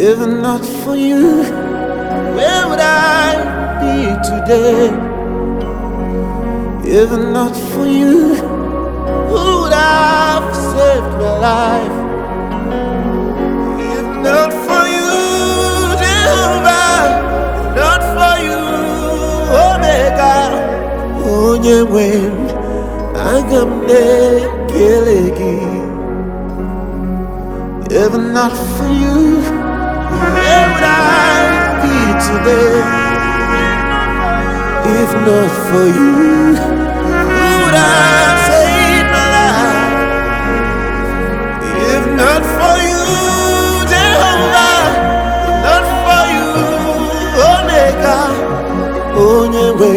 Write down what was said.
If not for you, where would I be today? If not for you, who would have saved my life? If not for you, Jehovah, if not for you, Omega, onye nwe m, aga m na-ekele gị. If not for you, If not for you, who would have saved my life? If not for you, Jehovah, if not for you, Omega, onye nwe